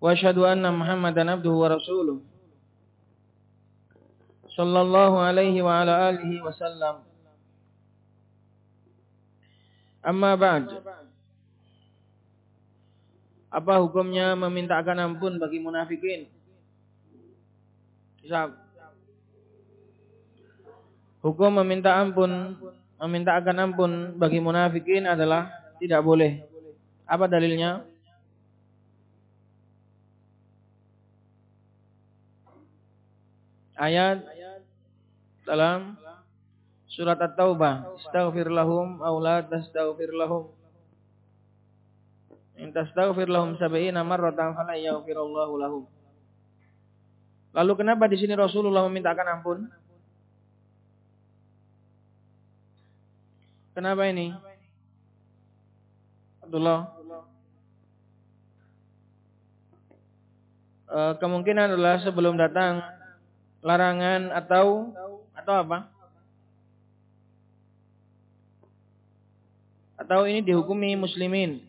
واشهد ان محمدا عبده ورسوله صلى الله عليه وعلى اله وسلم اما بعد apa hukumnya memintakan ampun bagi munafikin hukum meminta ampun memintakan ampun bagi munafikin adalah tidak boleh. Apa dalilnya? Ayat dalam surat At-Taubah, "Astaghfir lahum aw la tastaghfir lahum." In tastaghfir lahum sab'ina marratan fala yaghfirullahu lahum. Lalu kenapa di sini Rasulullah memintakan ampun? Kenapa ini? Abdullah. E, kemungkinan adalah sebelum datang larangan atau atau apa? Atau ini dihukumi muslimin?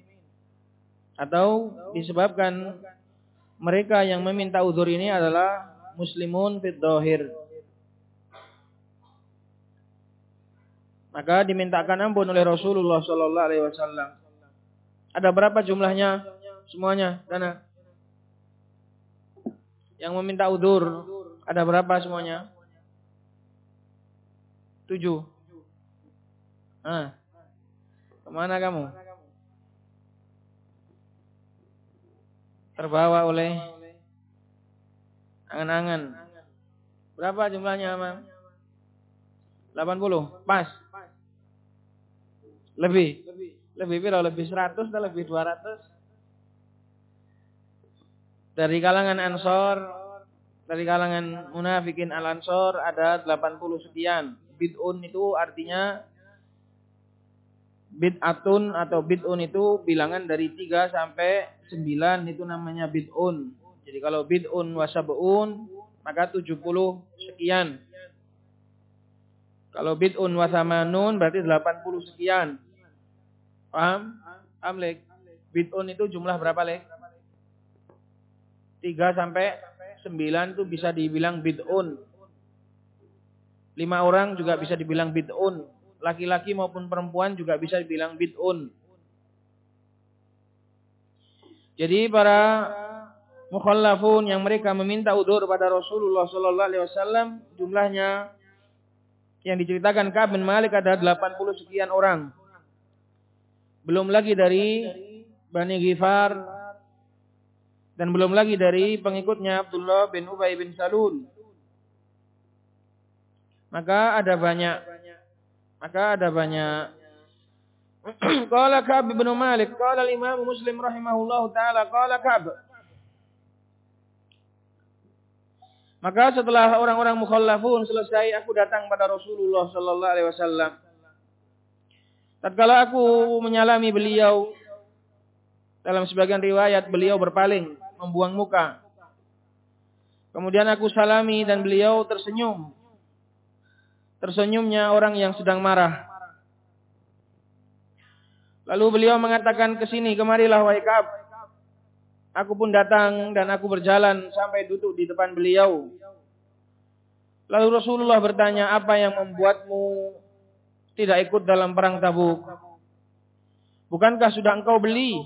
Atau disebabkan mereka yang meminta uzur ini adalah muslimun fit dohir. Maka dimintakan ampun oleh Rasulullah Sallallahu Alaihi Wasallam. Ada berapa jumlahnya? Semuanya, Dana. Yang meminta udur, ada berapa semuanya? Tujuh. Ah, ke mana kamu? Terbawa oleh angan-angan. Berapa jumlahnya, Amang? 80. Pas. Lebih. Lebih piro? Lebih 100 atau lebih 200? Dari kalangan Ansor, dari kalangan munafikin Al-Ansor ada 80 sekian. Bid'un itu artinya bid'atun atau bid'un itu bilangan dari 3 sampai 9 itu namanya bid'un. Jadi kalau bid'un wasab'un maka 70 sekian. Kalau bid'un wasamanun berarti 80 sekian. Paham? Paham, Lek? Bid'un itu jumlah berapa, Lek? 3 sampai 9 itu bisa dibilang bid'un. 5 orang juga bisa dibilang bid'un. Laki-laki maupun perempuan juga bisa dibilang bid'un. Jadi para mukhallafun yang mereka meminta udur pada Rasulullah sallallahu alaihi wasallam jumlahnya yang diceritakan Ka'ab bin Malik ada 80 sekian orang. Belum lagi dari Bani Ghifar dan belum lagi dari pengikutnya Abdullah bin Ubay bin Salul. Maka ada banyak maka ada banyak Qala Ka'ab bin Malik, qala al-Imam Muslim rahimahullahu taala, qala Ka'ab Maka setelah orang-orang mukhallafun selesai, aku datang pada Rasulullah sallallahu alaihi wasallam. Tatkala aku menyalami beliau, dalam sebagian riwayat beliau berpaling, membuang muka. Kemudian aku salami dan beliau tersenyum. Tersenyumnya orang yang sedang marah. Lalu beliau mengatakan ke sini, kemarilah wahai Ka'ab. Aku pun datang dan aku berjalan sampai duduk di depan beliau. Lalu Rasulullah bertanya, apa yang membuatmu tidak ikut dalam perang tabuk. Bukankah sudah engkau beli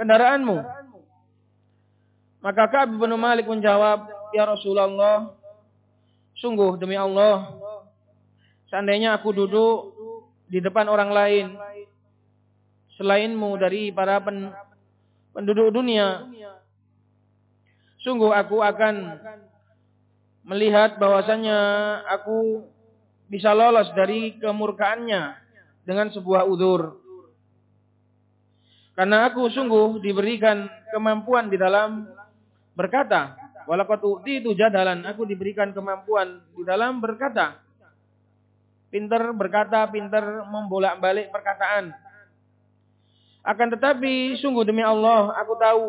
kendaraanmu? Maka Ka'ab bin Malik menjawab, Ya Rasulullah, sungguh demi Allah, seandainya aku duduk di depan orang lain, selainmu dari para pen, penduduk dunia, sungguh aku akan melihat bahwasannya aku bisa lolos dari kemurkaannya dengan sebuah udur. Karena aku sungguh diberikan kemampuan di dalam berkata. Walaqad itu jadalan, aku diberikan kemampuan di dalam berkata. Pinter berkata, pinter membolak-balik perkataan. Akan tetapi sungguh demi Allah, aku tahu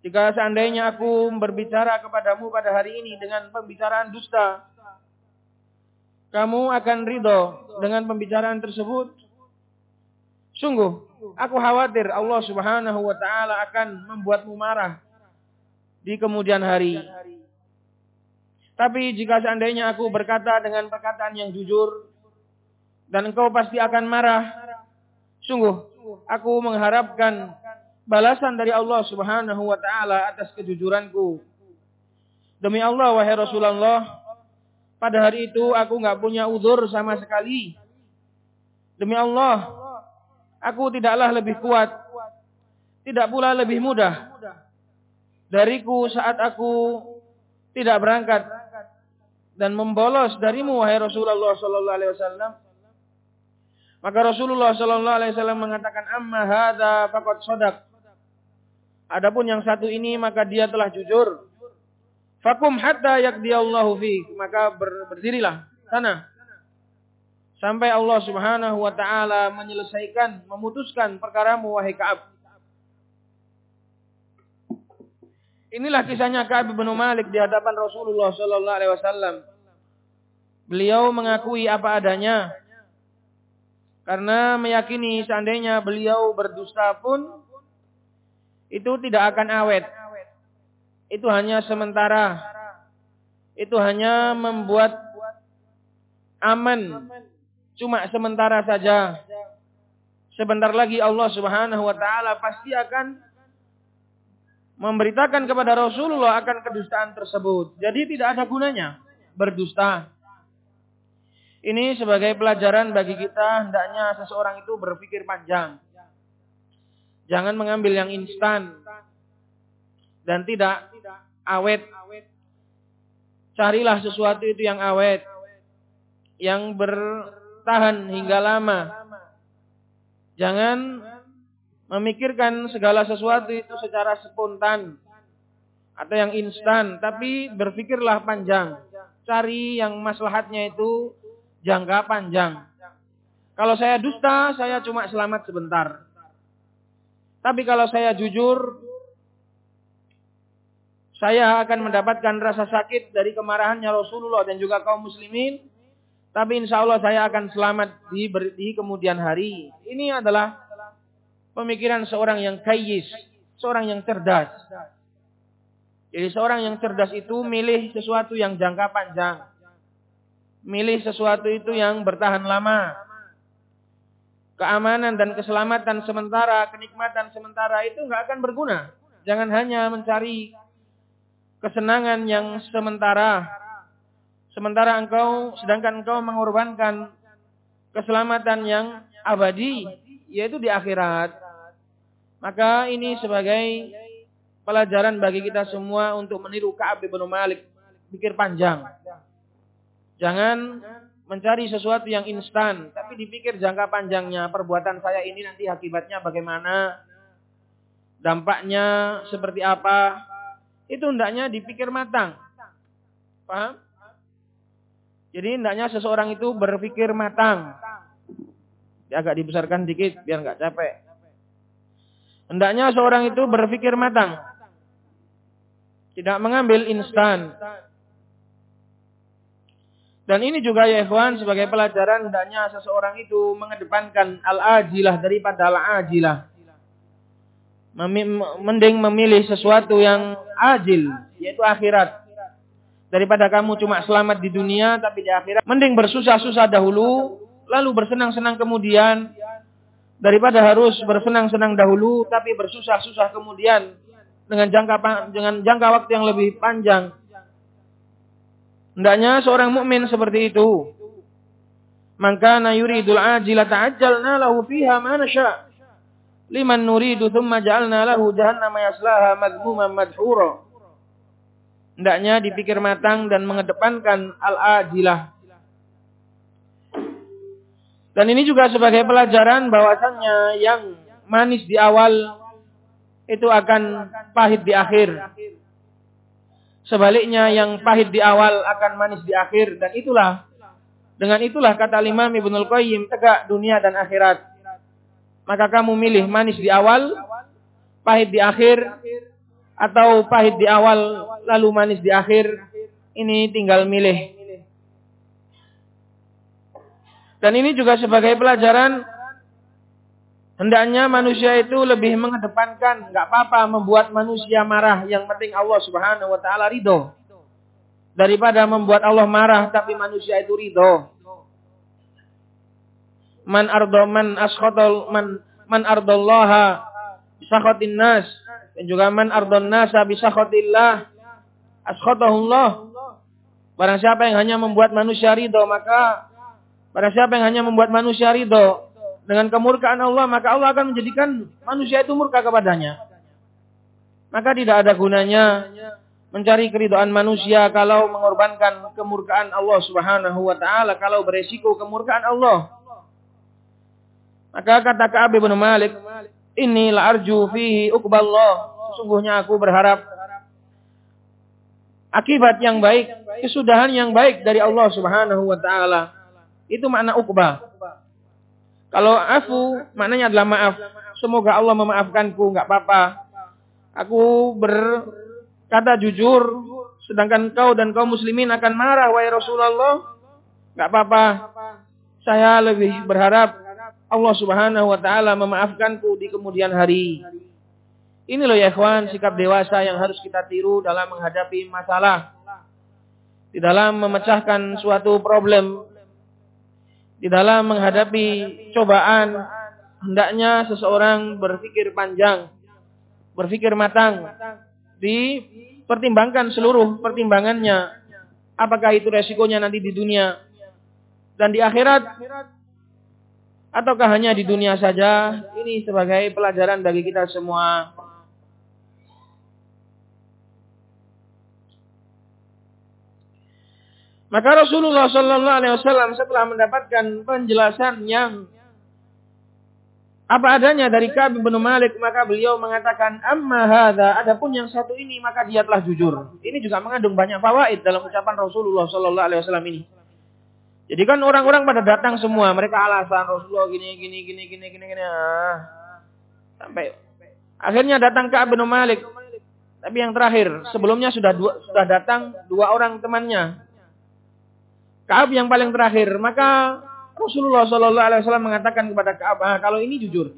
jika seandainya aku berbicara kepadamu pada hari ini dengan pembicaraan dusta, kamu akan ridho dengan pembicaraan tersebut. Sungguh, aku khawatir Allah subhanahu wa ta'ala akan membuatmu marah di kemudian hari. Tapi jika seandainya aku berkata dengan perkataan yang jujur, dan engkau pasti akan marah, sungguh, aku mengharapkan balasan dari Allah Subhanahu wa taala atas kejujuranku. Demi Allah wahai Rasulullah, pada hari itu aku nggak punya uzur sama sekali. Demi Allah, aku tidaklah lebih kuat, tidak pula lebih mudah dariku saat aku tidak berangkat dan membolos darimu wahai Rasulullah sallallahu alaihi wasallam. Maka Rasulullah sallallahu alaihi wasallam mengatakan amma hadza faqad sadaq. Adapun yang satu ini maka dia telah jujur. Fakum hatta yakdiyallahu fi. Maka ber, berdirilah sana. Sampai Allah subhanahu wa ta'ala menyelesaikan, memutuskan perkaramu wahai Ka'ab. Inilah kisahnya Ka'ab bin Malik di hadapan Rasulullah sallallahu alaihi wasallam. Beliau mengakui apa adanya karena meyakini seandainya beliau berdusta pun itu tidak akan awet. Itu hanya sementara. Itu hanya membuat aman. Cuma sementara saja. Sebentar lagi Allah Subhanahu wa taala pasti akan memberitakan kepada Rasulullah akan kedustaan tersebut. Jadi tidak ada gunanya berdusta. Ini sebagai pelajaran bagi kita hendaknya seseorang itu berpikir panjang. Jangan mengambil yang instan dan tidak awet. Carilah sesuatu itu yang awet, yang bertahan hingga lama. Jangan memikirkan segala sesuatu itu secara spontan atau yang instan, tapi berpikirlah panjang. Cari yang maslahatnya itu jangka panjang. Kalau saya dusta, saya cuma selamat sebentar. Tapi kalau saya jujur, saya akan mendapatkan rasa sakit dari kemarahannya Rasulullah dan juga kaum muslimin. Tapi insya Allah saya akan selamat di, di kemudian hari. Ini adalah pemikiran seorang yang kayis, seorang yang cerdas. Jadi seorang yang cerdas itu milih sesuatu yang jangka panjang. Milih sesuatu itu yang bertahan lama keamanan dan keselamatan sementara, kenikmatan sementara itu nggak akan berguna. Jangan hanya mencari kesenangan yang sementara. Sementara engkau, sedangkan engkau mengorbankan keselamatan yang abadi, yaitu di akhirat. Maka ini sebagai pelajaran bagi kita semua untuk meniru Ka'ab bin Malik. Pikir panjang. Jangan mencari sesuatu yang instan, tapi dipikir jangka panjangnya perbuatan saya ini nanti akibatnya bagaimana, dampaknya seperti apa, itu hendaknya dipikir matang. Paham? Jadi hendaknya seseorang itu berpikir matang. Ya, agak dibesarkan dikit biar nggak capek. Hendaknya seorang itu berpikir matang. Tidak mengambil instan. Dan ini juga ya ikhwan sebagai pelajaran hendaknya seseorang itu mengedepankan al-ajilah daripada al-ajilah. Mending memilih sesuatu yang ajil, yaitu akhirat. Daripada kamu cuma selamat di dunia tapi di akhirat. Mending bersusah-susah dahulu, lalu bersenang-senang kemudian. Daripada harus bersenang-senang dahulu tapi bersusah-susah kemudian dengan jangka dengan jangka waktu yang lebih panjang Hendaknya seorang mukmin seperti itu. Maka na yuridul ajila ta'ajjalna lahu fiha ma nasha. Liman nuridu thumma ja'alna lahu jahannama yaslaha madhmuman madhura. Hendaknya dipikir matang dan mengedepankan al-ajilah. Dan ini juga sebagai pelajaran bahwasannya yang manis di awal itu akan pahit di akhir. Sebaliknya yang pahit di awal akan manis di akhir dan itulah dengan itulah kata Imam Ibnul Qayyim tegak dunia dan akhirat. Maka kamu milih manis di awal, pahit di akhir atau pahit di awal lalu manis di akhir. Ini tinggal milih. Dan ini juga sebagai pelajaran hendaknya manusia itu lebih mengedepankan nggak apa-apa membuat manusia marah, yang penting Allah Subhanahu wa taala ridho. Daripada membuat Allah marah tapi manusia itu ridho. Man ardo man askhotol man man ardallaha bisakhatin nas dan juga man ardon nasa bisakhatillah askhotahullah. Barang siapa yang hanya membuat manusia ridho maka pada siapa yang hanya membuat manusia ridho dengan kemurkaan Allah, maka Allah akan menjadikan manusia itu murka kepadanya. Maka tidak ada gunanya mencari keridhaan manusia kalau mengorbankan kemurkaan Allah Subhanahu wa taala, kalau beresiko kemurkaan Allah. Maka kata Ka'ab bin Malik, "Inni la arju fihi uqballah." Sesungguhnya aku berharap akibat yang baik, kesudahan yang baik dari Allah Subhanahu wa taala. Itu makna ukbah. Kalau afu maknanya adalah maaf. Semoga Allah memaafkanku, nggak apa-apa. Aku berkata jujur, sedangkan kau dan kaum muslimin akan marah, wahai Rasulullah. Nggak apa-apa. Saya lebih berharap Allah Subhanahu wa taala memaafkanku di kemudian hari. Ini loh ya ikhwan, sikap dewasa yang harus kita tiru dalam menghadapi masalah. Di dalam memecahkan suatu problem di dalam menghadapi cobaan, hendaknya seseorang berpikir panjang, berpikir matang, dipertimbangkan seluruh pertimbangannya. Apakah itu resikonya nanti di dunia dan di akhirat, ataukah hanya di dunia saja? Ini sebagai pelajaran bagi kita semua. Maka Rasulullah Shallallahu Alaihi Wasallam setelah mendapatkan penjelasan yang apa adanya dari Ka'ab bin Malik maka beliau mengatakan amma hadza adapun yang satu ini maka dia telah jujur. Ini juga mengandung banyak fawaid dalam ucapan Rasulullah Shallallahu alaihi wasallam ini. Jadi kan orang-orang pada datang semua, mereka alasan Rasulullah gini gini gini gini gini gini ah. sampai akhirnya datang Ka'ab bin Malik. Tapi yang terakhir, sebelumnya sudah dua, sudah datang dua orang temannya Kaab yang paling terakhir. Maka Rasulullah Shallallahu Alaihi Wasallam mengatakan kepada Kaab, ah, kalau ini jujur.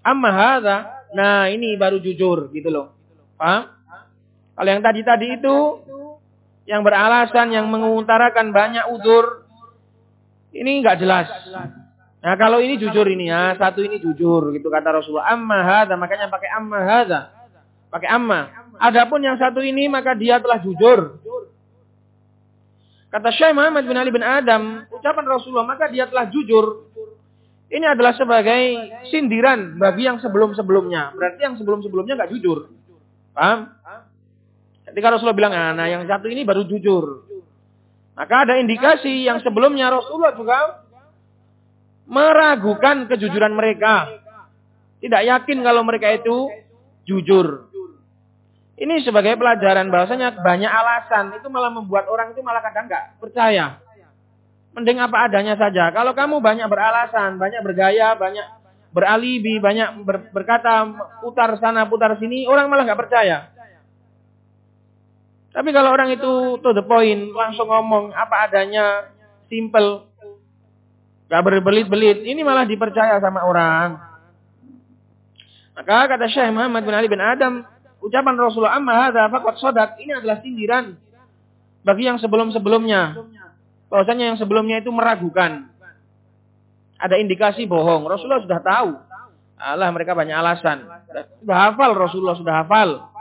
Amma hadha, nah ini baru jujur gitu loh. Paham? Kalau yang tadi-tadi itu yang beralasan, yang mengutarakan banyak udur, ini nggak jelas. Nah kalau ini jujur ini ya, satu ini jujur gitu kata Rasulullah. Amma hadha, makanya pakai amma hadha. Pakai amma. Adapun yang satu ini maka dia telah jujur. Kata Syekh Muhammad bin Ali bin Adam, ucapan Rasulullah, maka dia telah jujur. Ini adalah sebagai sindiran bagi yang sebelum-sebelumnya. Berarti yang sebelum-sebelumnya nggak jujur. Paham? Ketika Rasulullah bilang, ah, nah yang satu ini baru jujur. Maka ada indikasi yang sebelumnya Rasulullah juga meragukan kejujuran mereka. Tidak yakin kalau mereka itu jujur. Ini sebagai pelajaran bahwasanya banyak alasan itu malah membuat orang itu malah kadang nggak percaya. Mending apa adanya saja. Kalau kamu banyak beralasan, banyak bergaya, banyak beralibi, banyak ber, berkata putar sana putar sini, orang malah nggak percaya. Tapi kalau orang itu to the point, langsung ngomong apa adanya, simple, nggak berbelit-belit, ini malah dipercaya sama orang. Maka kata Syekh Muhammad bin Ali bin Adam, ucapan Rasulullah amma hadza faqad sadaq ini adalah sindiran bagi yang sebelum-sebelumnya. Bahwasanya yang sebelumnya itu meragukan. Ada indikasi bohong. Rasulullah sudah tahu. Allah mereka banyak alasan. Sudah hafal Rasulullah sudah hafal.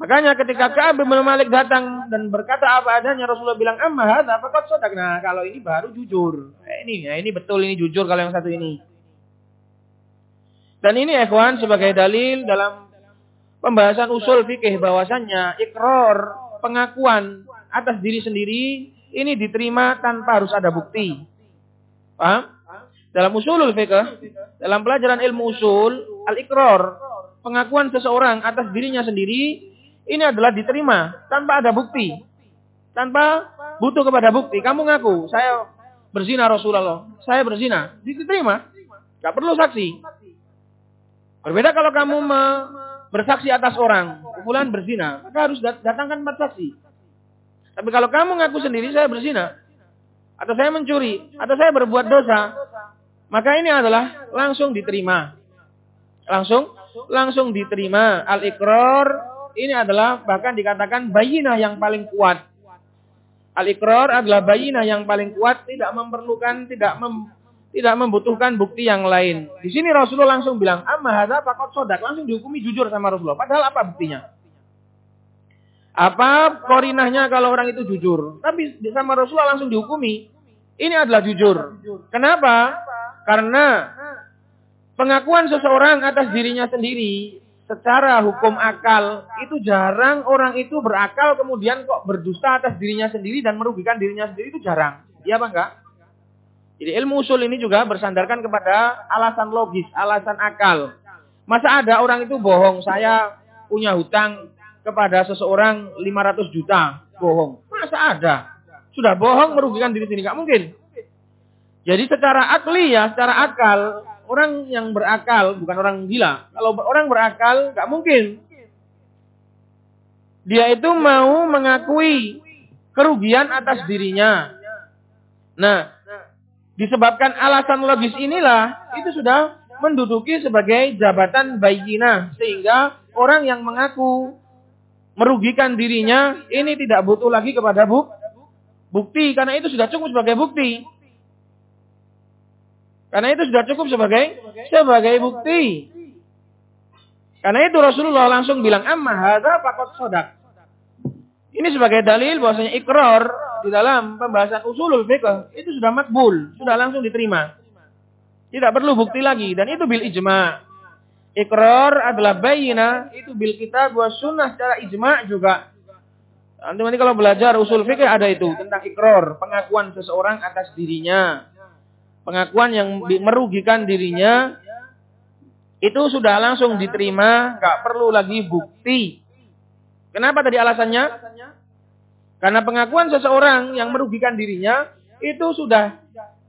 Makanya ketika Ka'ab bin Malik datang dan berkata apa adanya Rasulullah bilang amma hadza faqad sadaq. Nah, kalau ini baru jujur. Eh, ini ya ini betul ini jujur kalau yang satu ini. Dan ini ikhwan sebagai dalil dalam pembahasan usul fikih bahwasannya ikrar pengakuan atas diri sendiri ini diterima tanpa harus ada bukti. Paham? Dalam usulul fiqh, dalam pelajaran ilmu usul, al-iqrar, pengakuan seseorang atas dirinya sendiri, ini adalah diterima tanpa ada bukti. Tanpa butuh kepada bukti. Kamu ngaku, saya berzina Rasulullah. Saya berzina. Diterima. Gak perlu saksi. Berbeda kalau kamu bersaksi atas orang. Fulan berzina. Maka harus datangkan empat saksi. Tapi kalau kamu ngaku sendiri, saya berzina. Atau saya mencuri. Atau saya berbuat dosa. Maka ini adalah langsung diterima. Langsung langsung diterima. Al-iqrar ini adalah bahkan dikatakan bayinah yang paling kuat. Al-iqrar adalah bayinah yang paling kuat, tidak memerlukan, tidak mem, tidak membutuhkan bukti yang lain. Di sini Rasulullah langsung bilang, "Amma hadza faqad sodak." Langsung dihukumi jujur sama Rasulullah. Padahal apa buktinya? Apa korinahnya kalau orang itu jujur? Tapi sama Rasulullah langsung dihukumi. Ini adalah jujur. Kenapa? Karena pengakuan seseorang atas dirinya sendiri secara hukum akal itu jarang orang itu berakal kemudian kok berdusta atas dirinya sendiri dan merugikan dirinya sendiri itu jarang. Iya apa enggak? Jadi ilmu usul ini juga bersandarkan kepada alasan logis, alasan akal. Masa ada orang itu bohong, saya punya hutang kepada seseorang 500 juta, bohong. Masa ada? Sudah bohong merugikan diri sendiri, enggak mungkin. Jadi secara akli ya, secara akal, orang yang berakal bukan orang gila. Kalau orang berakal nggak mungkin. Dia itu mau mengakui kerugian atas dirinya. Nah, disebabkan alasan logis inilah itu sudah menduduki sebagai jabatan bayina sehingga orang yang mengaku merugikan dirinya ini tidak butuh lagi kepada bukti karena itu sudah cukup sebagai bukti. Karena itu sudah cukup sebagai sebagai bukti. Karena itu Rasulullah langsung bilang amma hadza faqad sodak. Ini sebagai dalil bahwasanya ikrar di dalam pembahasan usulul fiqh itu sudah makbul, sudah langsung diterima. Tidak perlu bukti lagi dan itu bil ijma. Ikrar adalah bayina, itu bil kitab wa sunnah secara ijma juga. Nanti kalau belajar usul fikih ada itu tentang ikrar, pengakuan seseorang atas dirinya pengakuan yang merugikan dirinya itu sudah langsung diterima, nggak perlu lagi bukti. Kenapa tadi alasannya? Karena pengakuan seseorang yang merugikan dirinya itu sudah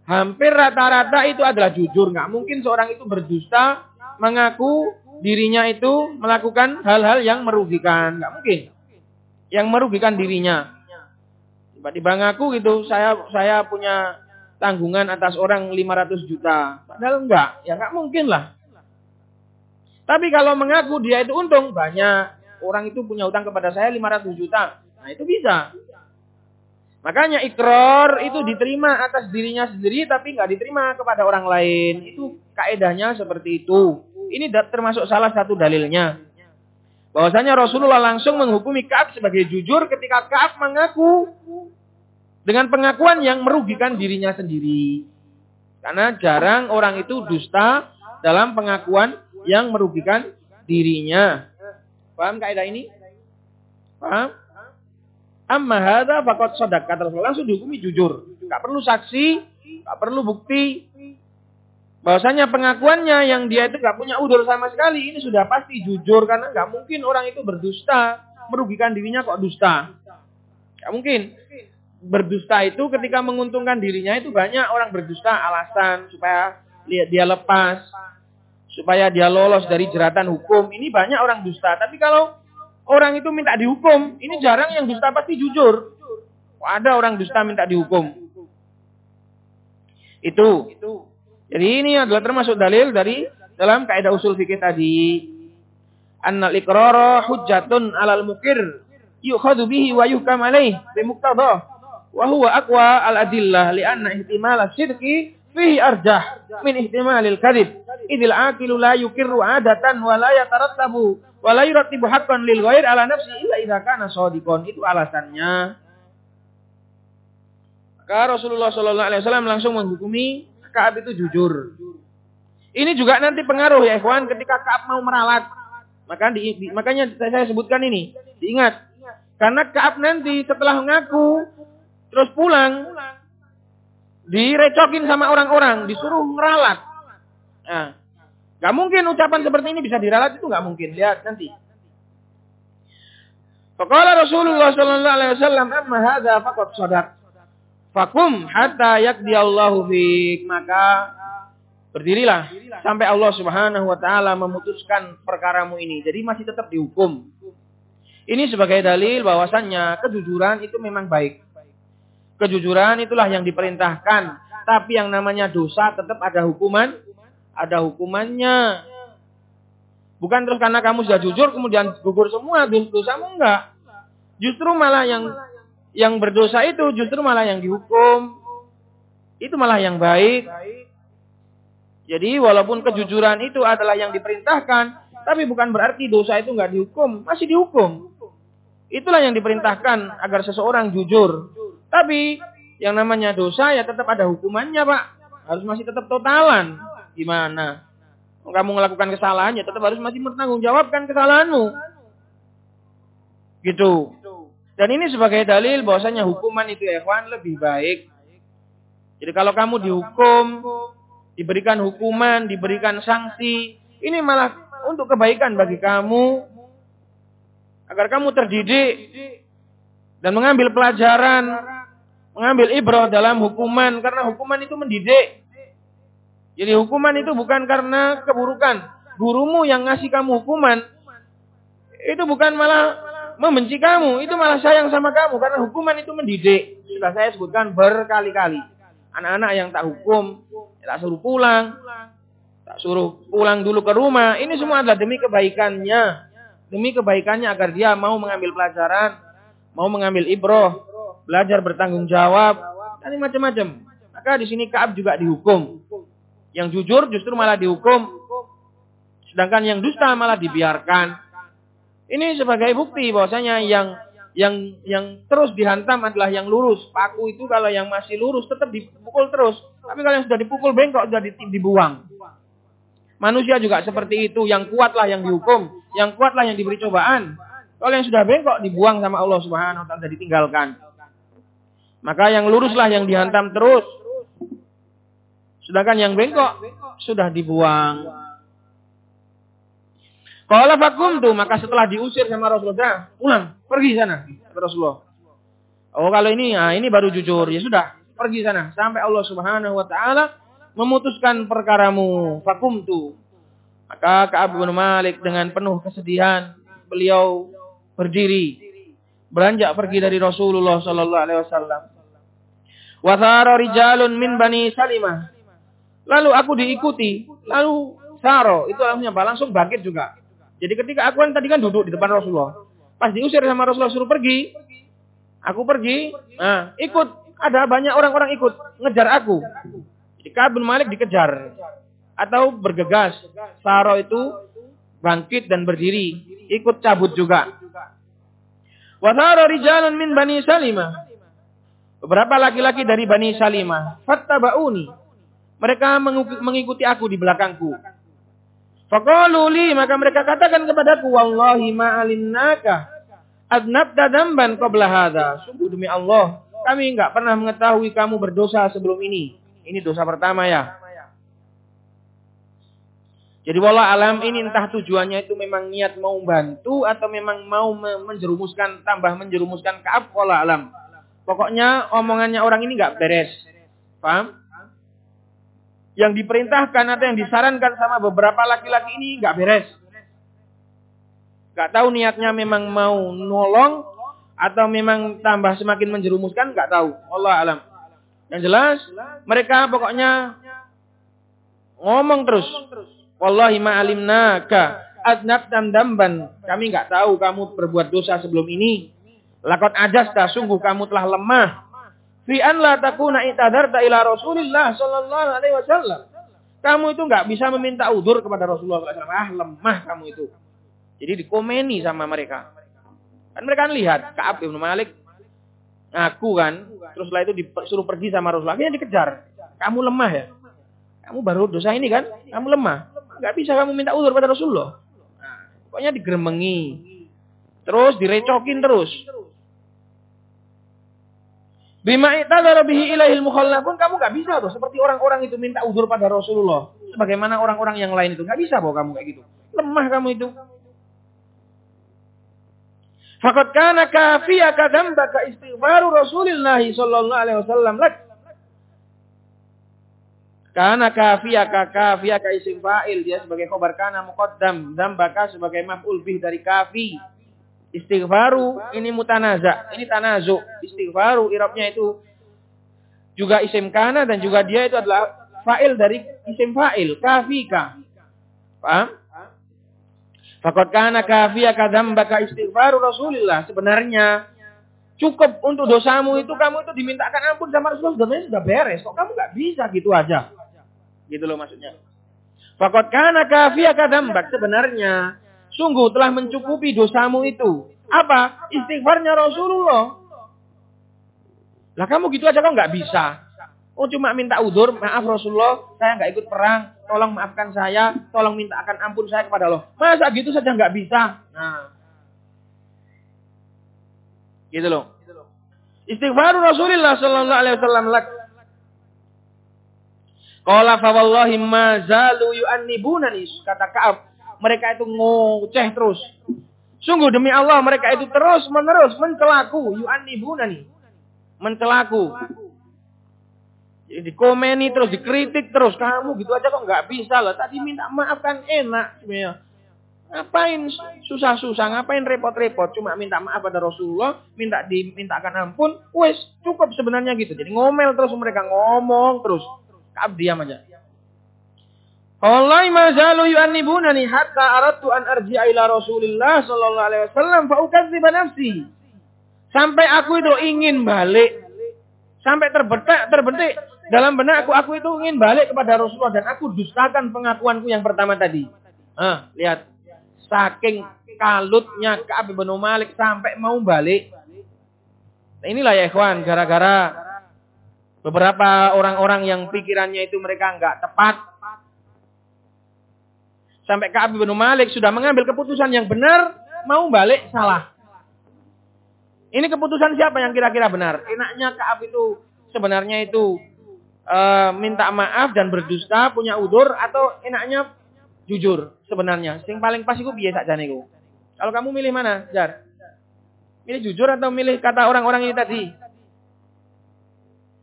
hampir rata-rata itu adalah jujur. Nggak mungkin seorang itu berdusta mengaku dirinya itu melakukan hal-hal yang merugikan. Nggak mungkin. Yang merugikan dirinya. Tiba-tiba ngaku gitu, saya saya punya tanggungan atas orang 500 juta. Padahal enggak, ya enggak mungkin lah. Tapi kalau mengaku dia itu untung, banyak. Orang itu punya utang kepada saya 500 juta. Nah itu bisa. Makanya ikrar itu diterima atas dirinya sendiri tapi enggak diterima kepada orang lain. Itu kaedahnya seperti itu. Ini termasuk salah satu dalilnya. Bahwasanya Rasulullah langsung menghukumi Ka'ab sebagai jujur ketika Ka'ab mengaku dengan pengakuan yang merugikan dirinya sendiri. Karena jarang orang itu dusta dalam pengakuan yang merugikan dirinya. Paham kaidah ini? Paham? Amma hadza faqad sadaq kata Rasulullah langsung dihukumi jujur. Enggak perlu saksi, enggak perlu bukti. Bahwasanya pengakuannya yang dia itu enggak punya udur sama sekali ini sudah pasti jujur karena enggak mungkin orang itu berdusta, merugikan dirinya kok dusta. Enggak mungkin berdusta itu ketika menguntungkan dirinya itu banyak orang berdusta alasan supaya dia lepas, supaya dia lolos dari jeratan hukum. Ini banyak orang dusta. Tapi kalau orang itu minta dihukum, ini jarang yang dusta pasti jujur. Ada orang dusta minta dihukum. Itu. Jadi ini adalah termasuk dalil dari dalam kaidah usul fikih tadi. Annal iqrara hujjatun alal mukir yukhadu bihi wa yuhkam alaih bi wa huwa aqwa al-adillah li'anna ihtimal asy-syirki fihi arjah min ihtimalil kadhib. Idil aqilu la yukirru adatan wa la yatarattabu wa la yurattibu haqqan lil ghair ala nafsi illa idza kana itu alasannya. Maka Rasulullah sallallahu alaihi wasallam langsung menghukumi Ka'ab itu jujur. Ini juga nanti pengaruh ya ikhwan ketika Ka'ab mau meralat maka di, makanya saya sebutkan ini. Diingat. Karena Ka'ab nanti setelah mengaku terus pulang, Direcokin sama orang-orang, disuruh ngeralat. Nah, gak mungkin ucapan seperti ini bisa diralat itu gak mungkin. Lihat nanti. Faqala Rasulullah sallallahu alaihi wasallam amma hadza faqad sadaq. Fakum hatta yakdi Allahu fik. Maka berdirilah sampai Allah Subhanahu wa taala memutuskan perkaramu ini. Jadi masih tetap dihukum. Ini sebagai dalil bahwasannya kejujuran itu memang baik. Kejujuran itulah yang diperintahkan, tapi yang namanya dosa tetap ada hukuman, ada hukumannya. Bukan terus karena kamu sudah jujur kemudian gugur semua dosamu enggak. Justru malah yang yang berdosa itu justru malah yang dihukum. Itu malah yang baik. Jadi walaupun kejujuran itu adalah yang diperintahkan, tapi bukan berarti dosa itu nggak dihukum, masih dihukum. Itulah yang diperintahkan agar seseorang jujur. Tapi yang namanya dosa ya tetap ada hukumannya, Pak. Harus masih tetap totalan. Gimana? Kamu melakukan kesalahan ya tetap harus masih jawabkan kesalahanmu. Gitu. Dan ini sebagai dalil bahwasanya hukuman itu ya lebih baik. Jadi kalau kamu dihukum, diberikan hukuman, diberikan sanksi, ini malah untuk kebaikan bagi kamu, agar kamu terdidik dan mengambil pelajaran, mengambil ibrah dalam hukuman karena hukuman itu mendidik. Jadi hukuman itu bukan karena keburukan. Gurumu yang ngasih kamu hukuman itu bukan malah membenci kamu, itu malah sayang sama kamu karena hukuman itu mendidik. Sudah saya sebutkan berkali-kali. Anak-anak yang tak hukum, tak suruh pulang, tak suruh pulang dulu ke rumah. Ini semua adalah demi kebaikannya demi kebaikannya agar dia mau mengambil pelajaran, mau mengambil ibroh, belajar bertanggung jawab, dan macam-macam. Maka di sini Kaab juga dihukum. Yang jujur justru malah dihukum, sedangkan yang dusta malah dibiarkan. Ini sebagai bukti bahwasanya yang yang yang terus dihantam adalah yang lurus. Paku itu kalau yang masih lurus tetap dipukul terus. Tapi kalau yang sudah dipukul bengkok sudah dibuang. Manusia juga seperti itu. Yang kuatlah yang dihukum. Yang kuatlah yang diberi cobaan. Kalau yang sudah bengkok dibuang sama Allah Subhanahu wa taala ditinggalkan. Maka yang luruslah yang dihantam terus. Sedangkan yang bengkok sudah dibuang. Kalau fakum tuh maka setelah diusir sama Rasulullah, pulang, pergi sana Rasulullah. Oh kalau ini, nah ini baru jujur ya sudah, pergi sana sampai Allah Subhanahu Wa Taala memutuskan perkaramu. Fakum tuh maka Ka'ab bin Malik dengan penuh kesedihan beliau berdiri beranjak pergi dari Rasulullah sallallahu alaihi wasallam. Wa rijalun min Bani Salimah. Lalu aku diikuti, lalu Saro itu apa? Langsung bangkit juga. Jadi ketika aku kan tadi kan duduk di depan Rasulullah. Pas diusir sama Rasulullah suruh pergi, aku pergi, nah ikut ada banyak orang-orang ikut ngejar aku. Jadi bin Malik dikejar atau bergegas. Saro itu bangkit dan berdiri, ikut cabut juga. Wasara rijalun min Bani Salimah. Beberapa laki-laki dari Bani Salimah. Fattaba'uni. Mereka mengikuti aku di belakangku. Faqalu maka mereka katakan kepadaku wallahi ma'alimnaka adnabta damban qabla hadha. Sungguh demi Allah, kami enggak pernah mengetahui kamu berdosa sebelum ini. Ini dosa pertama ya. Jadi wala alam ini entah tujuannya itu memang niat mau bantu atau memang mau menjerumuskan tambah menjerumuskan kaaf wala alam. Pokoknya omongannya orang ini nggak beres. Paham? Yang diperintahkan atau yang disarankan sama beberapa laki-laki ini nggak beres. Gak tahu niatnya memang mau nolong atau memang tambah semakin menjerumuskan nggak tahu. Allah alam. Yang jelas mereka pokoknya ngomong terus Wallahi ma'alimnaka adnab damban. Kami nggak tahu kamu berbuat dosa sebelum ini. Lakot ajasta, sungguh kamu telah lemah. Fi an la takuna itadarta ila Rasulillah sallallahu alaihi. Kamu itu nggak bisa meminta udur kepada Rasulullah SAW. Ah, lemah kamu itu. Jadi dikomeni sama mereka. Kan mereka kan lihat, Ka'ab bin Malik ngaku kan, terus setelah itu disuruh pergi sama Rasulullah. Akhirnya dikejar. Kamu lemah ya? Kamu baru dosa ini kan? Kamu lemah. Gak bisa kamu minta uzur pada Rasulullah. Pokoknya digeremengi. Terus direcokin terus. Bima itadzara bihi ilaihil mukhallafun kamu nggak bisa tuh seperti orang-orang itu minta uzur pada Rasulullah. Sebagaimana orang-orang yang lain itu nggak bisa bahwa kamu kayak gitu. Lemah kamu itu. Fakat kana kafiyaka dzambaka istighfaru Rasulillah sallallahu alaihi wasallam lak. Karena kafiyaka kafiyaka isim fa'il dia sebagai khobar kana muqaddam dzambaka sebagai maf'ul bih dari kafi. Istighfaru ini mutanaza, ini tanazu. Istighfaru irabnya itu juga isim kana dan juga dia itu adalah fa'il dari isim fa'il, kafika. Paham? Fakat kana kafiyaka dzambaka istighfaru Rasulillah. Sebenarnya cukup untuk dosamu itu kamu itu dimintakan ampun sama Rasulullah sudah beres. Kok kamu nggak bisa gitu aja? Gitu loh maksudnya. Fakat kana kafiyaka dzambak. Sebenarnya Sungguh telah mencukupi dosamu itu. Apa? Istighfarnya Rasulullah. Lah kamu gitu aja kok nggak bisa. Oh cuma minta udur, maaf Rasulullah, saya nggak ikut perang, tolong maafkan saya, tolong minta akan ampun saya kepada Allah. Masa gitu saja nggak bisa? Nah, gitu loh. Istighfar Rasulullah Sallallahu Alaihi Wasallam. Qala fa wallahi ma zalu yu'annibunani kata Ka'ab mereka itu ngoceh terus. Sungguh demi Allah mereka itu terus menerus mencelaku. Yu'annibunani. Mencelaku. Jadi dikomeni terus, dikritik terus. Kamu gitu aja kok nggak bisa loh. Tadi minta maaf kan enak sebenarnya. Ngapain susah-susah, ngapain repot-repot. Cuma minta maaf pada Rasulullah, minta dimintakan ampun. Wes cukup sebenarnya gitu. Jadi ngomel terus mereka ngomong terus. Kaab diam aja. Wallahi ma zalu yu'annibunani hatta aradtu an arji'a ila Rasulillah sallallahu alaihi wasallam fa ukadziba nafsi. Sampai aku itu ingin balik. Sampai terbetak, terbentik dalam benak aku, aku itu ingin balik kepada Rasulullah dan aku dustakan pengakuanku yang pertama tadi. Ah, lihat. Saking kalutnya Ka'ab bin Malik sampai mau balik. Nah, inilah ya ikhwan, gara-gara beberapa orang-orang yang pikirannya itu mereka enggak tepat Sampai Ka'ab bin Malik sudah mengambil keputusan yang benar, mau balik salah. Ini keputusan siapa yang kira-kira benar? Enaknya Ka'ab itu sebenarnya itu e, minta maaf dan berdusta, punya udur atau enaknya jujur sebenarnya. Sing paling pas itu biasa nih Kalau kamu milih mana, Jar? Milih jujur atau milih kata orang-orang ini tadi?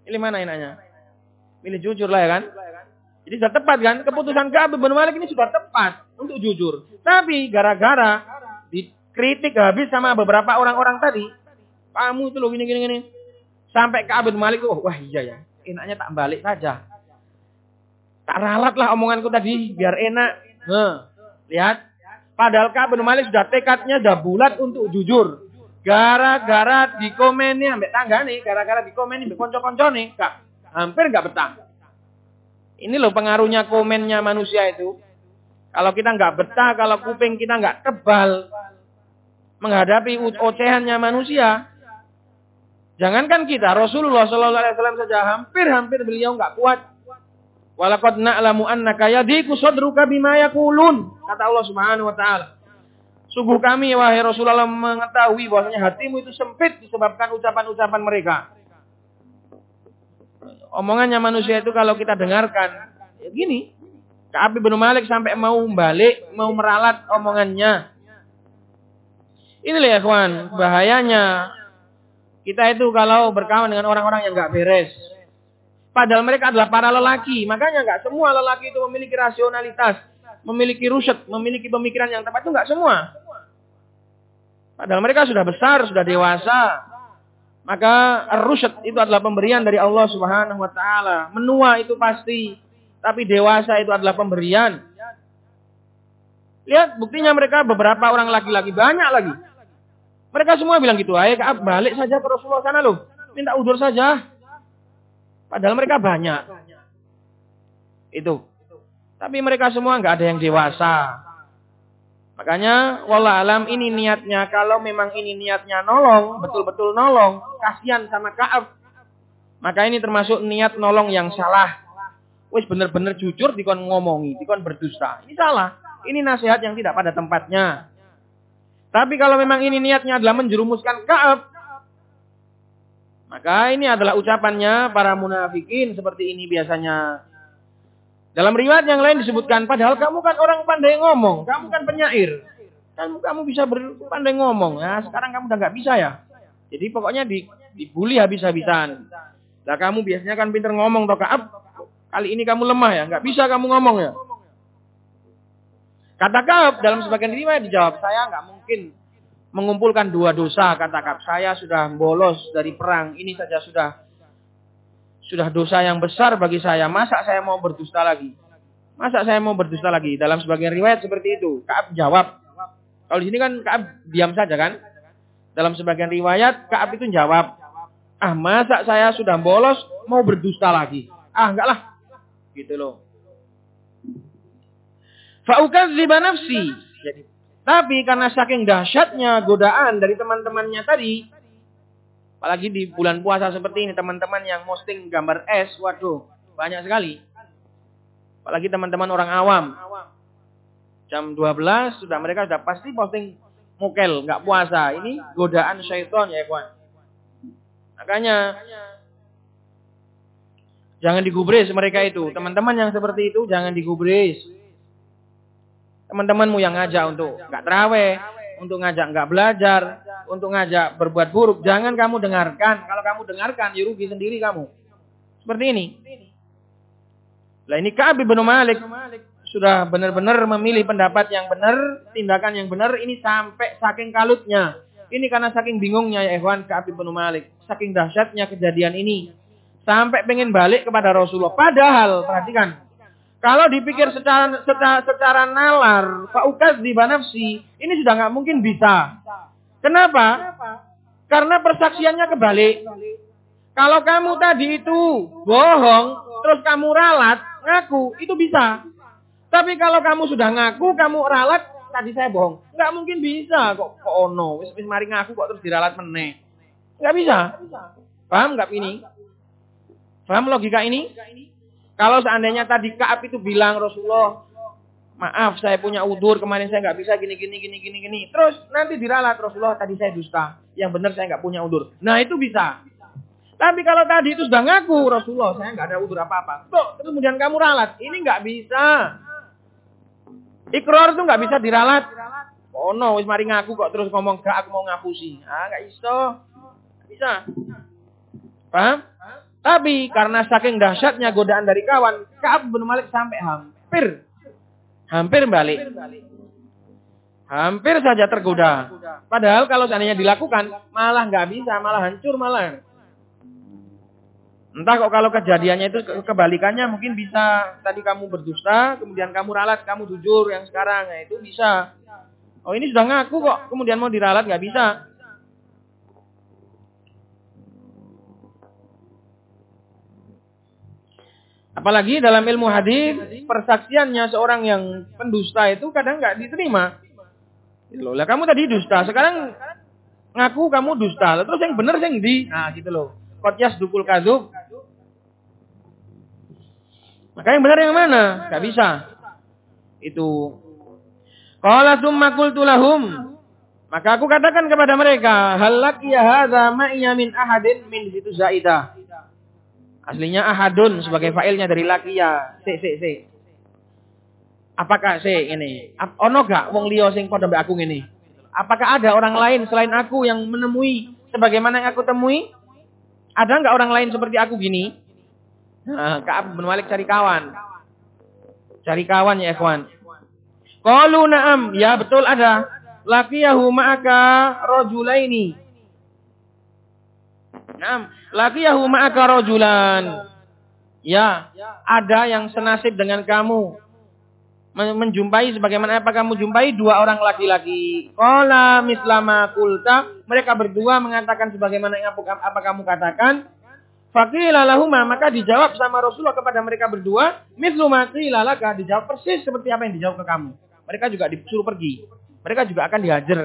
Milih mana enaknya? Milih jujur lah ya kan? Jadi sudah tepat kan? Keputusan Ka'ab bin Malik ini sudah tepat untuk jujur. Tapi gara-gara dikritik habis sama beberapa orang-orang tadi, kamu itu loh gini gini gini. Sampai Ka'ab bin Malik, oh, wah iya ya, enaknya tak balik saja. Tak ralat lah omonganku tadi, biar enak. Lihat. Padahal Ka'ab bin Malik sudah tekadnya sudah bulat untuk jujur. Gara-gara dikomeni ambek tangga nih, gara-gara dikomeni ambek konco-konco nih, kak, hampir nggak betah. Ini loh pengaruhnya komennya manusia itu. Kalau kita nggak betah, kalau kuping kita nggak tebal menghadapi ocehannya manusia, jangankan kita, Rasulullah Shallallahu Alaihi Wasallam saja hampir-hampir beliau nggak kuat. Walakad na'lamu annaka yadiku sadruka bima yakulun. Kata Allah Subhanahu wa taala. Sungguh kami wahai Rasulullah mengetahui bahwasanya hatimu itu sempit disebabkan ucapan-ucapan mereka omongannya manusia itu kalau kita dengarkan, ya gini. Ka'ab bin Malik sampai mau balik, mau meralat omongannya. Inilah ya kawan, bahayanya. Kita itu kalau berkawan dengan orang-orang yang gak beres. Padahal mereka adalah para lelaki. Makanya gak semua lelaki itu memiliki rasionalitas. Memiliki ruset, memiliki pemikiran yang tepat. Itu gak semua. Padahal mereka sudah besar, sudah dewasa. Maka rusyad itu adalah pemberian dari Allah Subhanahu wa taala. Menua itu pasti, tapi dewasa itu adalah pemberian. Lihat buktinya mereka beberapa orang laki-laki banyak lagi. Mereka semua bilang gitu, "Ayo Ka'ab, balik saja ke Rasulullah sana loh. Minta udur saja." Padahal mereka banyak. Itu. Tapi mereka semua nggak ada yang dewasa. Makanya wallah alam ini niatnya kalau memang ini niatnya nolong, betul-betul nolong, kasihan sama Kaab. Maka ini termasuk niat nolong yang salah. Wis bener-bener jujur dikon ngomongi, dikon berdusta. Ini salah. Ini nasihat yang tidak pada tempatnya. Tapi kalau memang ini niatnya adalah menjerumuskan Kaab, Maka ini adalah ucapannya para munafikin seperti ini biasanya. Dalam riwayat yang lain disebutkan, padahal kamu kan orang pandai ngomong, kamu kan penyair. Kan kamu bisa berpandai ngomong. Nah, sekarang kamu udah nggak bisa ya. Jadi pokoknya di, dibully habis-habisan. Lah kamu biasanya kan pinter ngomong toh Kaab. Kali ini kamu lemah ya, nggak bisa kamu ngomong ya. Kata Kaab dalam sebagian riwayat dijawab, saya nggak mungkin mengumpulkan dua dosa kata Kaab. Saya sudah bolos dari perang, ini saja sudah sudah dosa yang besar bagi saya. Masa saya mau berdusta lagi? Masa saya mau berdusta lagi? Dalam sebagian riwayat seperti itu. Kaab jawab, kalau di sini kan Kaab diam saja kan. Dalam sebagian riwayat Kaab itu jawab, ah masa saya sudah bolos mau berdusta lagi? Ah enggak lah. Gitu loh. Fa'ukadziba nafsi. Jadi, tapi karena saking dahsyatnya godaan dari teman-temannya tadi, apalagi di bulan puasa seperti ini, teman-teman yang posting gambar es, waduh, banyak sekali. Apalagi teman-teman orang awam jam 12 sudah mereka sudah pasti posting mukel, nggak puasa. Ini godaan syaitan ya, kawan. Makanya jangan digubris mereka itu. Teman-teman yang seperti itu jangan digubris. Teman-temanmu yang ngajak untuk nggak terawih, untuk ngajak nggak belajar, untuk ngajak berbuat buruk, jangan kamu dengarkan. Kalau kamu dengarkan, ya rugi sendiri kamu. Seperti ini. Lah ini Ka'ab bin Malik sudah benar-benar memilih pendapat yang benar, tindakan yang benar, ini sampai saking kalutnya. Ini karena saking bingungnya ya Ikhwan Ka'ab bin Malik. Saking dahsyatnya kejadian ini. Sampai pengen balik kepada Rasulullah. Padahal, perhatikan. Kalau dipikir secara secara, secara nalar, fa'ukaz di banafsi, ini sudah nggak mungkin bisa. Kenapa? Karena persaksiannya kebalik. Kalau kamu tadi itu bohong, terus kamu ralat, ngaku, itu bisa. Tapi kalau kamu sudah ngaku, kamu ralat, tadi saya bohong. Nggak mungkin bisa kok. Kok ono, wis wis mari ngaku kok terus diralat meneh. Nggak bisa. Paham nggak ini? Paham logika ini? Kalau seandainya tadi Kaab itu bilang Rasulullah, maaf saya punya udur kemarin saya nggak bisa gini gini gini gini gini. Terus nanti diralat Rasulullah tadi saya dusta, yang benar saya nggak punya udur. Nah itu bisa. Tapi kalau tadi itu sudah ngaku Rasulullah saya nggak ada udur apa apa. Tuh, terus kemudian kamu ralat, ini nggak bisa. Ikrar itu nggak bisa diralat. Oh no, wis mari ngaku kok terus ngomong gak aku mau ngapusi. Ah, nggak iso. bisa. Paham? Tapi karena saking dahsyatnya godaan dari kawan, Ka'ab bin Malik sampai hampir hampir balik. Hampir saja tergoda. Padahal kalau seandainya dilakukan, malah nggak bisa, malah hancur malah. Entah kok kalau kejadiannya itu kebalikannya mungkin bisa tadi kamu berdusta, kemudian kamu ralat, kamu jujur yang sekarang, nah itu bisa. Oh ini sudah ngaku kok, kemudian mau diralat nggak bisa. Apalagi dalam ilmu hadis persaksiannya seorang yang pendusta itu kadang nggak diterima. Loh. Lah kamu tadi dusta, sekarang ngaku kamu dusta, terus yang benar yang di, nah gitu loh. Kotyas dukul kazub, maka yang benar yang mana? Gak bisa. Itu. Qala summa qultu lahum. Maka aku katakan kepada mereka, halak ya hadza ahadin min situ zaidah. Aslinya ahadun sebagai fa'ilnya dari lakiya. Si, si, si. Apakah si ini? Ono gak wong liya sing padha mbek aku ngene? Apakah ada orang lain selain aku yang menemui sebagaimana yang aku temui? Ada nggak orang lain seperti aku gini? Nah, Ka'ab bin Malik cari kawan. Cari kawan ya ikhwan. Qalu na'am, ya betul ada. Laqiyahu ma'aka rajulaini. Naam, laqiyahu ma'aka rajulan. Ya, ada yang senasib dengan kamu. Menjumpai sebagaimana apa kamu jumpai dua orang laki-laki. Qala mislama kulta. Mereka berdua mengatakan sebagaimana apa kamu katakan. Fakila lahuma maka dijawab sama Rasulullah kepada mereka berdua, mislu maqila laka dijawab persis seperti apa yang dijawab ke kamu. Mereka juga disuruh pergi. Mereka juga akan dihajar.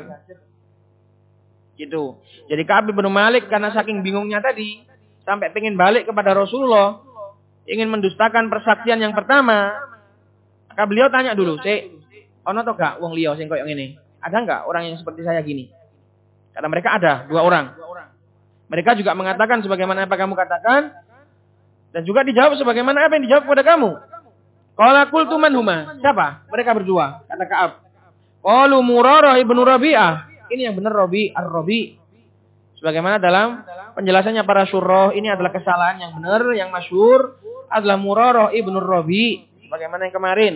Gitu. Jadi Ka'ab bin Malik karena saking bingungnya tadi sampai pengen balik kepada Rasulullah, ingin mendustakan persaksian yang pertama, maka beliau tanya dulu, "Sik, ono to gak wong liya sing koyo ngene? Ada enggak orang yang seperti saya gini?" Karena mereka ada dua orang. Mereka juga mengatakan sebagaimana apa kamu katakan. Dan juga dijawab sebagaimana apa yang dijawab kepada kamu. Qala qultu man huma? Siapa? Mereka berdua, kata Ka'ab. Qalu Murarah ibnu Rabi'ah. Ini yang benar Rabi, Ar-Rabi. Sebagaimana dalam penjelasannya para surah, ini adalah kesalahan yang benar, yang masyhur adalah Murarah ibnu Rabi. Sebagaimana yang kemarin.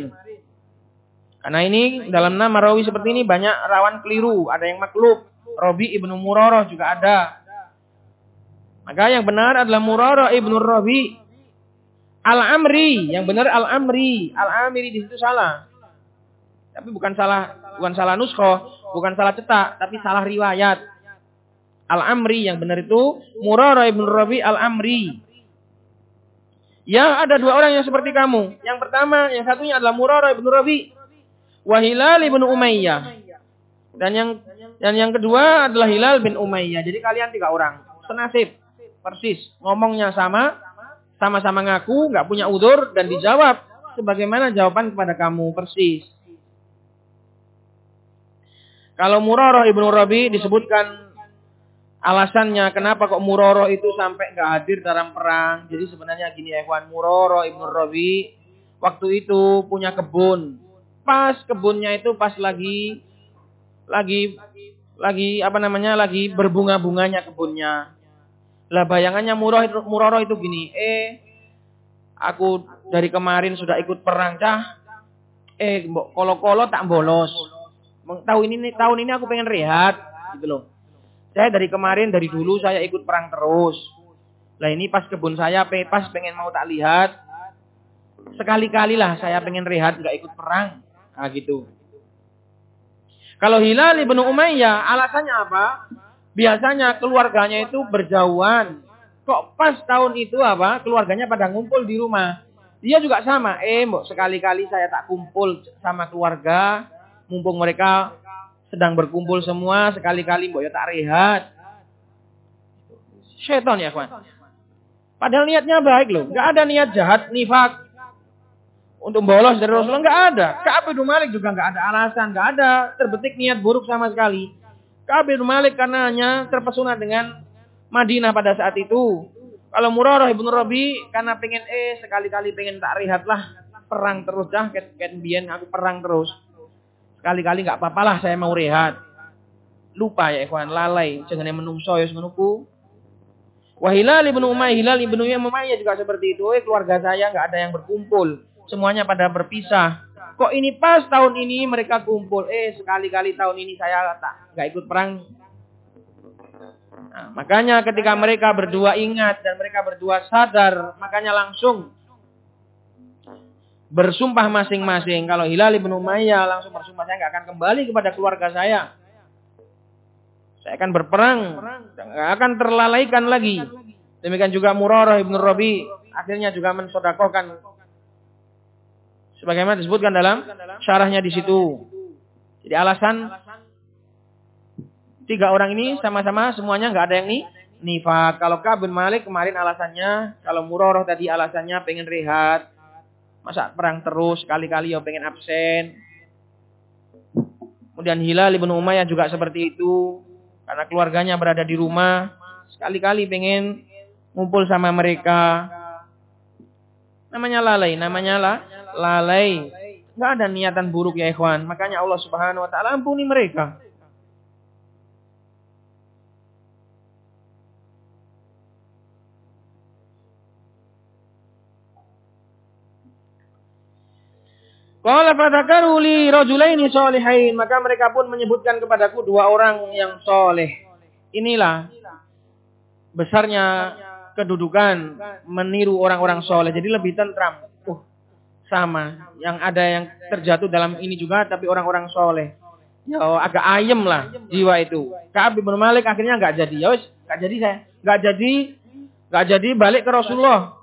Karena ini dalam nama rawi seperti ini banyak rawan keliru, ada yang maklub. Rabi ibnu Murarah juga ada. Maka yang benar adalah Murarah ibnu Rabi. Al-Amri, yang benar Al-Amri. Al-Amri di situ salah. Tapi bukan salah bukan salah nuskho, bukan salah cetak, tapi salah riwayat. Al-Amri yang benar itu Murarah ibn Rabi Al-Amri. Ya, ada dua orang yang seperti kamu. Yang pertama, yang satunya adalah Murarah ibn Rabi. Wahilal ibn Umayyah. Dan yang dan yang kedua adalah Hilal bin Umayyah. Jadi kalian tiga orang. Senasib. Persis. Ngomongnya sama sama-sama ngaku, nggak punya udur dan dijawab sebagaimana jawaban kepada kamu persis. Kalau Muroroh ibnu Rabi disebutkan alasannya kenapa kok Muroroh itu sampai nggak hadir dalam perang. Jadi sebenarnya gini kawan, Muroroh ibnu Rabi waktu itu punya kebun. Pas kebunnya itu pas lagi lagi lagi apa namanya lagi berbunga-bunganya kebunnya. Lah bayangannya murah muroro itu gini, eh aku dari kemarin sudah ikut perang cah. Eh kolo-kolo tak bolos. Tahun ini tahun ini aku pengen rehat gitu loh. Saya dari kemarin dari dulu saya ikut perang terus. Lah ini pas kebun saya pas pengen mau tak lihat. Sekali-kali lah saya pengen rehat nggak ikut perang. Nah gitu. Kalau Hilal ibnu Umayyah alasannya apa? biasanya keluarganya itu berjauhan. Kok pas tahun itu apa? Keluarganya pada ngumpul di rumah. Dia juga sama. Eh, mbok sekali-kali saya tak kumpul sama keluarga, mumpung mereka sedang berkumpul semua, sekali-kali mbok ya tak rehat. Setan ya, kawan. Padahal niatnya baik loh. Gak ada niat jahat, nifak. Untuk bolos dari Rasulullah nggak ada. Ka'ab bin Malik juga nggak ada alasan, nggak ada terbetik niat buruk sama sekali. Ka'ab bin Malik karena hanya terpesona dengan Madinah pada saat itu. Kalau Murarah ibnu Rabi karena pengen eh sekali-kali pengen tak rehat lah perang terus dah ket ket aku perang terus. Sekali-kali nggak apa lah saya mau rehat. Lupa ya ikhwan, lalai jangan menungso ya menuku. Wahilal ibnu Umayyah, Hilal ibnu Umayyah juga seperti itu. Eh keluarga saya nggak ada yang berkumpul. Semuanya pada berpisah. Kok ini pas tahun ini mereka kumpul. Eh sekali-kali tahun ini saya tak nggak ikut perang. Nah, makanya ketika mereka berdua ingat dan mereka berdua sadar, makanya langsung bersumpah masing-masing. Kalau Hilal bin Umayyah langsung bersumpah saya nggak akan kembali kepada keluarga saya. Saya akan berperang, nggak akan terlalaikan lagi. Demikian juga Murarah ibn Rabi akhirnya juga mensodakohkan Sebagaimana disebutkan dalam syarahnya di situ. Jadi alasan tiga orang ini sama-sama semuanya nggak ada yang nih nifak. Kalau Ka'ab bin Malik kemarin alasannya, kalau Muroroh tadi alasannya pengen rehat. Masa perang terus, kali-kali ya pengen absen. Kemudian Hilal ibn Umayyah juga seperti itu. Karena keluarganya berada di rumah. Sekali-kali pengen ngumpul sama mereka. Namanya lalai, namanya lah lalai. Enggak ada niatan buruk ya ikhwan. Makanya Allah Subhanahu wa taala ampuni mereka. Qala fadzakaru li rajulaini sholihain, maka mereka pun menyebutkan kepadaku dua orang yang soleh. Inilah besarnya kedudukan meniru orang-orang soleh. Jadi lebih tentram sama. Yang ada yang terjatuh dalam ini juga tapi orang-orang soleh. Ya agak ayem lah jiwa itu. Ka'ab bin Malik akhirnya nggak jadi. Ya nggak jadi saya. Nggak jadi, nggak jadi balik ke Rasulullah.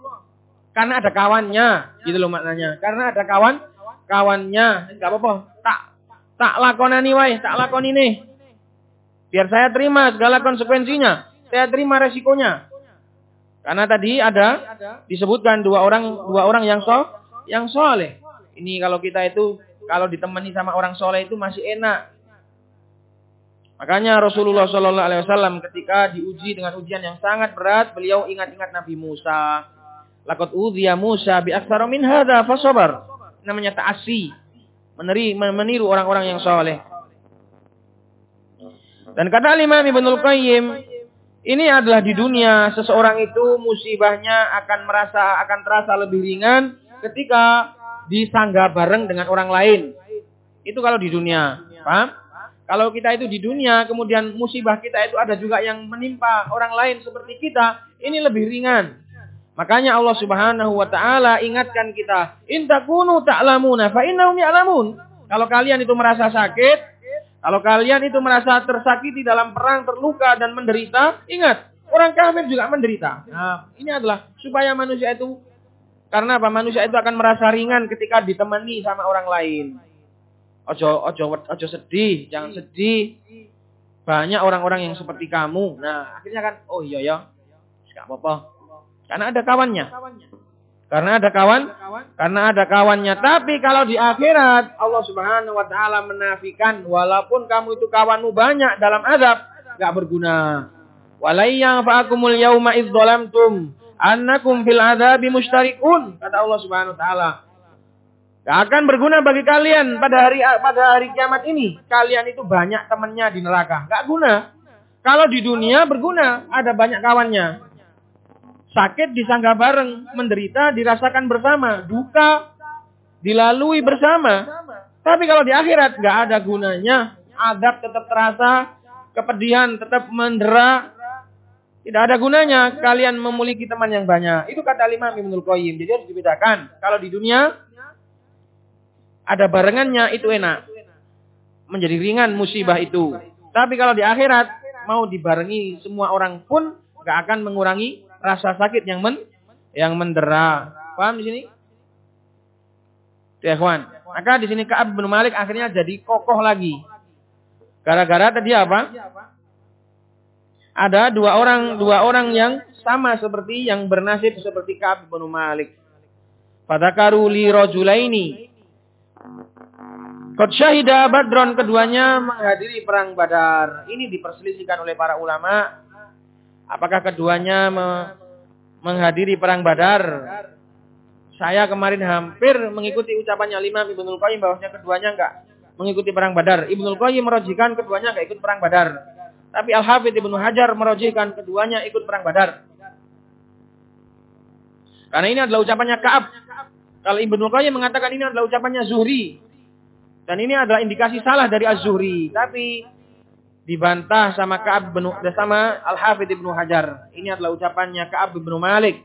Karena ada kawannya, gitu loh maknanya. Karena ada kawan, kawannya, nggak apa-apa. Tak tak lakonani wae, tak lakoni nih. Biar saya terima segala konsekuensinya. Saya terima resikonya. Karena tadi ada disebutkan dua orang dua orang yang so, yang soleh. Ini kalau kita itu kalau ditemani sama orang soleh itu masih enak. Makanya Rasulullah Shallallahu Alaihi Wasallam ketika diuji dengan ujian yang sangat berat, beliau ingat-ingat Nabi Musa. Lakot udhiya Musa bi aktsara min hadza fasabar. Namanya ta'asi. Meniru orang-orang yang soleh. Dan kata Imam Ibnul Qayyim, ini adalah di dunia seseorang itu musibahnya akan merasa akan terasa lebih ringan ketika disangga bareng dengan orang lain. Itu kalau di dunia, paham? Kalau kita itu di dunia, kemudian musibah kita itu ada juga yang menimpa orang lain seperti kita, ini lebih ringan. Makanya Allah Subhanahu wa taala ingatkan kita, "In takunu ta'lamuna fa innahum ya'lamun." Kalau kalian itu merasa sakit, kalau kalian itu merasa tersakiti dalam perang, terluka dan menderita, ingat, orang kafir juga menderita. Nah, ini adalah supaya manusia itu karena apa? Manusia itu akan merasa ringan ketika ditemani sama orang lain. Ojo ojo ojo sedih, jangan sedih. Banyak orang-orang yang seperti kamu. Nah, akhirnya kan, oh iya ya, enggak apa-apa. Karena ada kawannya. Karena ada kawan, karena ada kawannya. Tapi kalau di akhirat Allah Subhanahu wa taala menafikan walaupun kamu itu kawanmu banyak dalam azab, enggak berguna. Walayang fa'akumul yauma idz zalamtum annakum fil adzabi mustarikun. Kata Allah Subhanahu wa taala. Gak akan berguna bagi kalian pada hari pada hari kiamat ini. Kalian itu banyak temannya di neraka. Gak guna. Kalau di dunia berguna, ada banyak kawannya. Sakit disangka bareng, menderita dirasakan bersama, duka dilalui bersama. Tapi kalau di akhirat nggak ada gunanya, adab tetap terasa, kepedihan tetap mendera, tidak ada gunanya kalian memiliki teman yang banyak. Itu kata lima Ibnul Qayyim. Jadi harus dibedakan. Kalau di dunia ada barengannya itu enak. Menjadi ringan musibah itu. Tapi kalau di akhirat mau dibarengi semua orang pun nggak akan mengurangi rasa sakit yang men yang mendera. Paham di sini? Ya, kawan. Maka di sini Ka'ab bin Malik akhirnya jadi kokoh lagi. Gara-gara tadi apa? Ada dua orang dua orang yang sama seperti yang bernasib seperti Ka'ab bin Malik. Pada karuli rojulaini. Qad syahida Badron keduanya menghadiri perang Badar. Ini diperselisihkan oleh para ulama Apakah keduanya me menghadiri perang Badar? Saya kemarin hampir mengikuti ucapannya lima Ibnul Qayyim bahwasanya keduanya enggak mengikuti perang Badar. Ibnul Qayyim merojikan keduanya enggak ikut perang Badar. Tapi Al-Hafidh Ibnu Hajar merojikan keduanya ikut perang Badar. Karena ini adalah ucapannya Ka'ab. Kalau Ibnu Qayyim mengatakan ini adalah ucapannya Zuhri. Dan ini adalah indikasi salah dari Az-Zuhri. Tapi dibantah sama Ka'ab bin sama Al-Hafidz Ibnu Hajar. Ini adalah ucapannya Ka'ab bin Malik.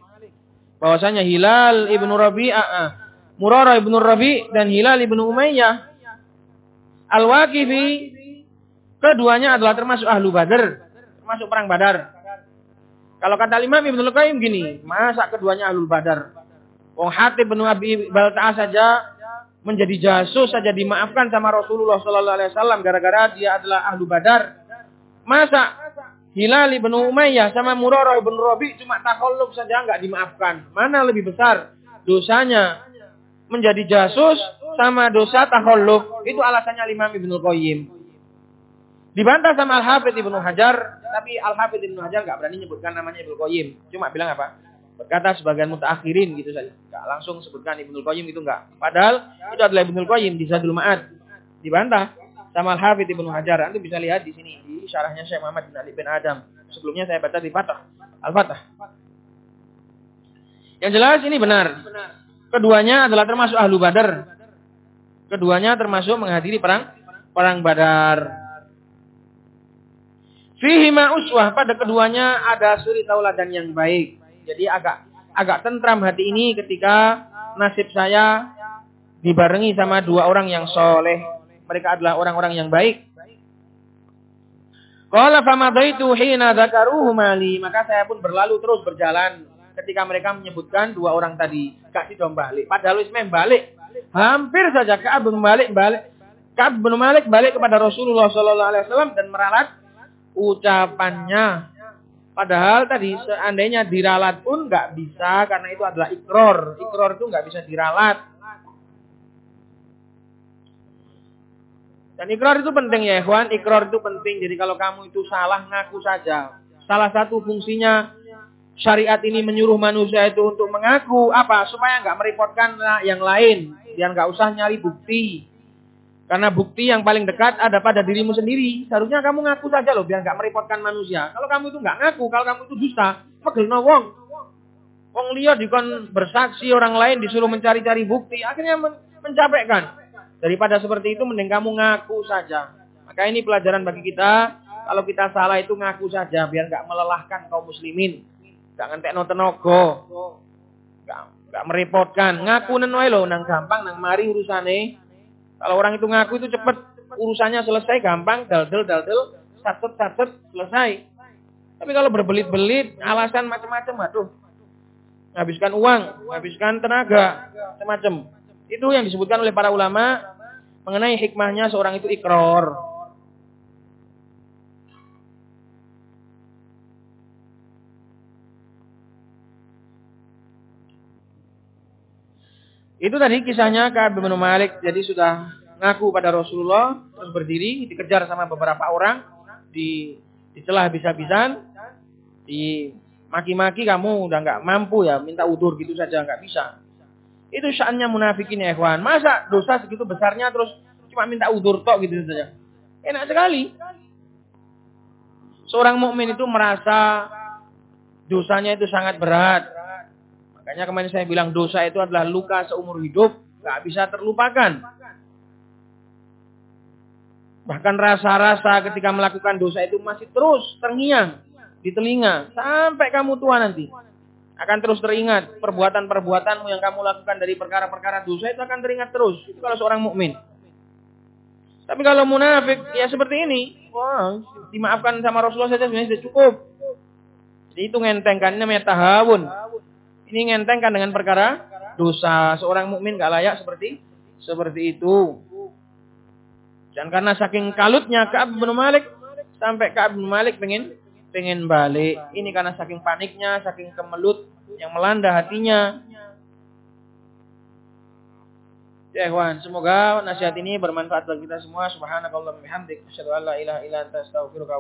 Bahwasanya Hilal Ibnu Rabi'ah, ah, Murarah Ibnu Rabi' dan Hilal Ibnu Umayyah Al-Waqifi keduanya adalah termasuk ahlu Badar, termasuk perang Badar. Kalau kata Imam Ibnu Qayyim gini, masa keduanya ahlu Badar? Wong Hatib bin Abi Balta'ah saja menjadi jasus saja dimaafkan sama Rasulullah Sallallahu Alaihi Wasallam gara-gara dia adalah ahlu Badar. Masa Hilal bin Umayyah sama Murarah bin Rabi cuma takhalluf saja nggak dimaafkan. Mana lebih besar dosanya menjadi jasus sama dosa takhalluf? Itu alasannya Imam Ibnu Qayyim. Dibantah sama Al-Hafidz Ibnu Hajar, tapi Al-Hafidz Ibnu Hajar nggak berani nyebutkan namanya Ibnu Qayyim. Cuma bilang apa? Berkata sebagian mutakhirin gitu saja. Enggak langsung sebutkan Ibnu Qayyim itu enggak. Padahal itu adalah Ibnu Qayyim di Zadul Ma'ad. Dibantah sama Al-Hafidz Ibnu Hajar. Anda bisa lihat di sini di syarahnya Syekh Muhammad bin Ali bin Adam. Sebelumnya saya baca di Fatah. Al-Fatah. Yang jelas ini benar. Keduanya adalah termasuk ahlu Badar. Keduanya termasuk menghadiri perang perang Badar. Fihi uswah pada keduanya ada suri tauladan yang baik. Jadi agak agak tentram hati ini ketika nasib saya dibarengi sama dua orang yang soleh. Mereka adalah orang-orang yang baik. Qala famadaitu hina dzakaruhu mali, maka saya pun berlalu terus berjalan ketika mereka menyebutkan dua orang tadi. Kasih dong balik. Padahal Ismail balik. Hampir saja Ka'ab bin Malik balik. Ka'ab bin Malik balik kepada Rasulullah wasallam dan meralat ucapannya Padahal tadi seandainya diralat pun nggak bisa karena itu adalah ikror. Ikror itu nggak bisa diralat. Dan ikrar itu penting ya ikhwan, ikrar itu penting. Jadi kalau kamu itu salah, ngaku saja. Salah satu fungsinya syariat ini menyuruh manusia itu untuk mengaku apa? Supaya nggak merepotkan yang lain. Biar nggak usah nyari bukti. Karena bukti yang paling dekat ada pada dirimu sendiri. Seharusnya kamu ngaku saja loh, biar nggak merepotkan manusia. Kalau kamu itu nggak ngaku, kalau kamu itu dusta, pegel wong. Wong liya dikon bersaksi orang lain disuruh mencari-cari bukti, akhirnya men mencapekkan. Daripada seperti itu mending kamu ngaku saja. Maka ini pelajaran bagi kita. Kalau kita salah itu ngaku saja biar nggak melelahkan kaum muslimin. Gak ngantek no tenaga. Gak, merepotkan. Ngaku nenoy lo nang gampang nang mari urusane. Kalau orang itu ngaku itu cepet urusannya selesai gampang dal-dal dal-dal satet-satet selesai. Tapi kalau berbelit-belit alasan macam-macam aduh. Habiskan uang, habiskan tenaga, macam-macam. Itu yang disebutkan oleh para ulama mengenai hikmahnya seorang itu ikror. Itu tadi kisahnya Ka'ab bin Malik. Jadi sudah ngaku pada Rasulullah, terus berdiri, dikejar sama beberapa orang, di dicelah bisa-bisan, di maki-maki kamu udah nggak mampu ya, minta udur gitu saja nggak bisa. Itu sya'annya munafikin ya ikhwan. Masa dosa segitu besarnya terus cuma minta udur tok gitu saja. Enak sekali. Seorang mukmin itu merasa dosanya itu sangat berat. Makanya kemarin saya bilang dosa itu adalah luka seumur hidup, gak bisa terlupakan. Bahkan rasa-rasa ketika melakukan dosa itu masih terus terngiang di telinga sampai kamu tua nanti akan terus teringat perbuatan-perbuatanmu yang kamu lakukan dari perkara-perkara dosa itu akan teringat terus. Itu kalau seorang mukmin. Tapi kalau munafik ya seperti ini, wah, dimaafkan sama Rasulullah saja sebenarnya sudah cukup. Jadi itu ngentengkan ini namanya tahawun. Ini ngentengkan dengan perkara dosa. Seorang mukmin gak layak seperti seperti itu. Dan karena saking kalutnya Ka'ab bin Malik sampai Ka'ab bin Malik pengen pengen balik. Ini karena saking paniknya, saking kemelut yang melanda hatinya. Ya ikhwan, semoga nasihat ini bermanfaat bagi kita semua. Subhanakallah bihamdik. Asyhadu an la ilaha illa anta astaghfiruka.